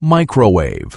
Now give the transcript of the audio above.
microwave.